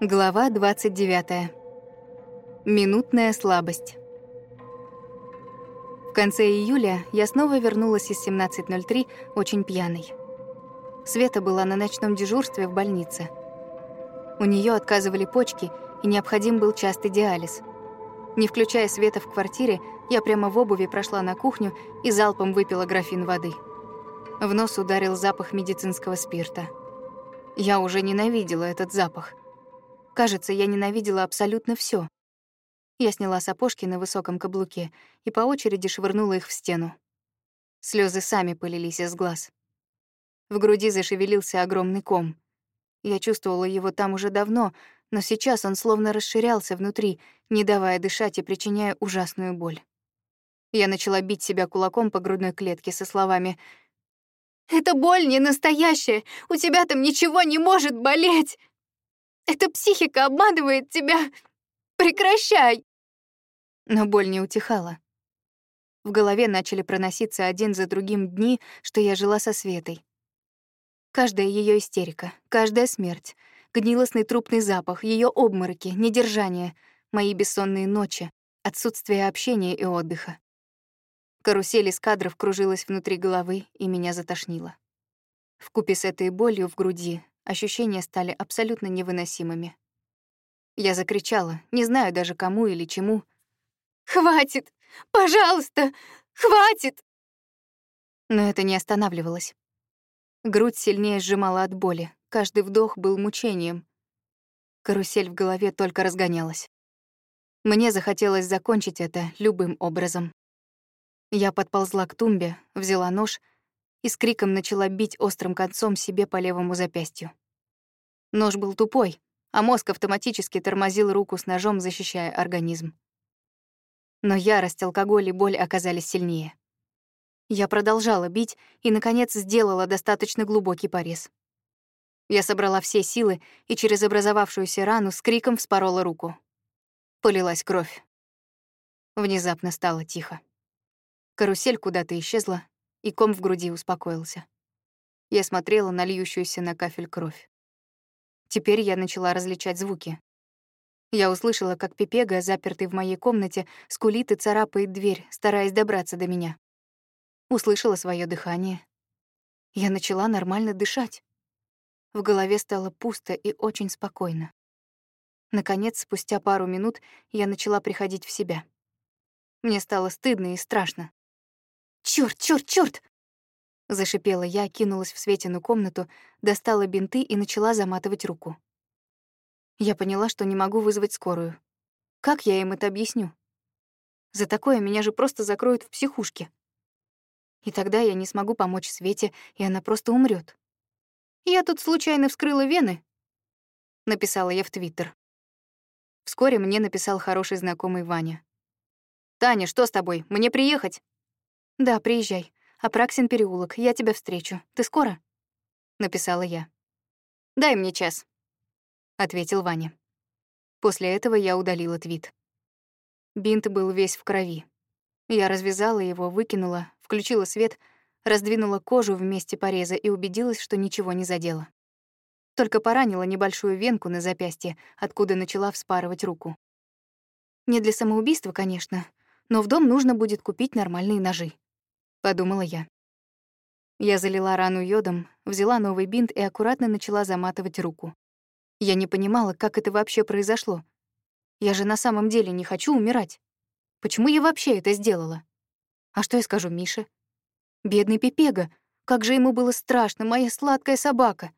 Глава 29. Минутная слабость. В конце июля я снова вернулась из 17.03 очень пьяной. Света была на ночном дежурстве в больнице. У нее отказывали почки, и необходим был частый диализ. Не включая света в квартире, я прямо в обуви прошла на кухню и залпом выпила графин воды. В нос ударил запах медицинского спирта. Я уже ненавидела этот запах — Кажется, я ненавидела абсолютно все. Я сняла сапожки на высоком каблуке и по очереди швырнула их в стену. Слезы сами полились из глаз. В груди зашевелился огромный ком. Я чувствовала его там уже давно, но сейчас он словно расширялся внутри, не давая дышать и причиняя ужасную боль. Я начала бить себя кулаком по грудной клетке со словами «Это боль не настоящая! У тебя там ничего не может болеть!» Эта психика обманывает тебя! Прекращай!» Но боль не утихала. В голове начали проноситься один за другим дни, что я жила со Светой. Каждая ее истерика, каждая смерть, гнилостный трупный запах, ее обмороки, недержание, мои бессонные ночи, отсутствие общения и отдыха. Карусель из кадров кружилась внутри головы, и меня затошнило. Вкупе с этой болью в груди Ощущения стали абсолютно невыносимыми. Я закричала, не знаю даже кому или чему. «Хватит! Пожалуйста! Хватит!» Но это не останавливалось. Грудь сильнее сжимала от боли, каждый вдох был мучением. Карусель в голове только разгонялась. Мне захотелось закончить это любым образом. Я подползла к тумбе, взяла нож — и с криком начала бить острым концом себе по левому запястью. Нож был тупой, а мозг автоматически тормозил руку с ножом, защищая организм. Но ярость, алкоголь и боль оказались сильнее. Я продолжала бить и, наконец, сделала достаточно глубокий порез. Я собрала все силы и через образовавшуюся рану с криком вспорола руку. Полилась кровь. Внезапно стало тихо. Карусель куда-то исчезла, и ком в груди успокоился. Я смотрела на льющуюся на кафель кровь. Теперь я начала различать звуки. Я услышала, как Пепега, запертый в моей комнате, скулит и царапает дверь, стараясь добраться до меня. Услышала свое дыхание. Я начала нормально дышать. В голове стало пусто и очень спокойно. Наконец, спустя пару минут, я начала приходить в себя. Мне стало стыдно и страшно. Чёрт, чёрт, чёрт! Зашипела я, кинулась в Светину комнату, достала бинты и начала заматывать руку. Я поняла, что не могу вызвать скорую. Как я им это объясню? За такое меня же просто закроют в психушке. И тогда я не смогу помочь Свете, и она просто умрет. Я тут случайно вскрыла вены, написала я в Твиттер. Вскоре мне написал хороший знакомый Ваня. Таня, что с тобой? Мне приехать? «Да, приезжай. Апраксин переулок, я тебя встречу. Ты скоро?» — написала я. «Дай мне час», — ответил Ваня. После этого я удалила твит. Бинт был весь в крови. Я развязала его, выкинула, включила свет, раздвинула кожу в месте пореза и убедилась, что ничего не задела. Только поранила небольшую венку на запястье, откуда начала вспарывать руку. Не для самоубийства, конечно, но в дом нужно будет купить нормальные ножи подумала я. Я залила рану йодом, взяла новый бинт и аккуратно начала заматывать руку. Я не понимала, как это вообще произошло. Я же на самом деле не хочу умирать. Почему я вообще это сделала? А что я скажу Мише? Бедный Пепега, как же ему было страшно, моя сладкая собака.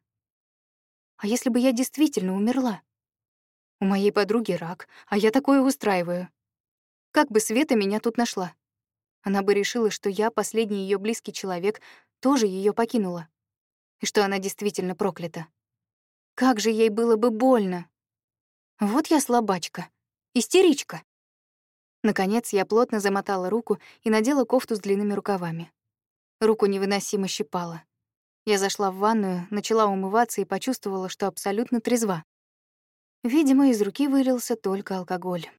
А если бы я действительно умерла? У моей подруги рак, а я такое устраиваю. Как бы Света меня тут нашла? Она бы решила, что я, последний ее близкий человек, тоже ее покинула. И что она действительно проклята. Как же ей было бы больно. Вот я слабачка, истеричка. Наконец я плотно замотала руку и надела кофту с длинными рукавами. Руку невыносимо щипала. Я зашла в ванную, начала умываться и почувствовала, что абсолютно трезва. Видимо, из руки вылился только алкоголь.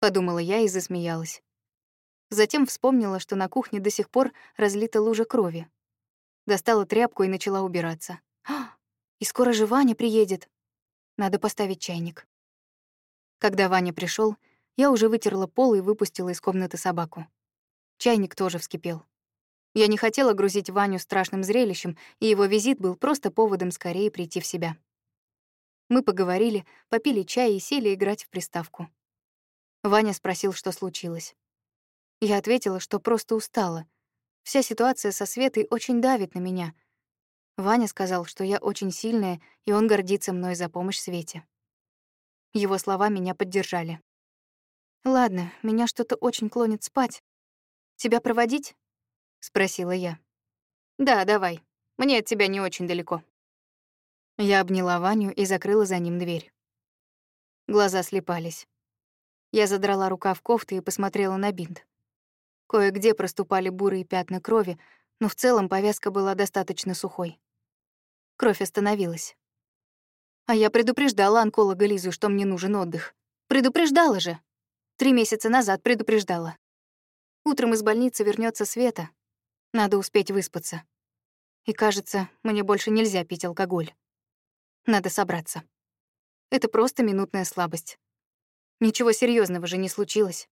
Подумала я и засмеялась. Затем вспомнила, что на кухне до сих пор разлита лужа крови. Достала тряпку и начала убираться. А, и скоро же Ваня приедет. Надо поставить чайник. Когда Ваня пришел, я уже вытерла пол и выпустила из комнаты собаку. Чайник тоже вскипел. Я не хотела грузить Ваню страшным зрелищем, и его визит был просто поводом скорее прийти в себя. Мы поговорили, попили чай и сели играть в приставку. Ваня спросил, что случилось. Я ответила, что просто устала. Вся ситуация со Светой очень давит на меня. Ваня сказал, что я очень сильная, и он гордится мной за помощь Свете. Его слова меня поддержали. «Ладно, меня что-то очень клонит спать. Тебя проводить?» — спросила я. «Да, давай. Мне от тебя не очень далеко». Я обняла Ваню и закрыла за ним дверь. Глаза слепались. Я задрала рукав кофты и посмотрела на бинт. Кое-где проступали бурые пятна крови, но в целом повязка была достаточно сухой. Кровь остановилась. А я предупреждала онколога Лизу, что мне нужен отдых. Предупреждала же. Три месяца назад предупреждала. Утром из больницы вернется Света. Надо успеть выспаться. И кажется, мне больше нельзя пить алкоголь. Надо собраться. Это просто минутная слабость. Ничего серьезного же не случилось.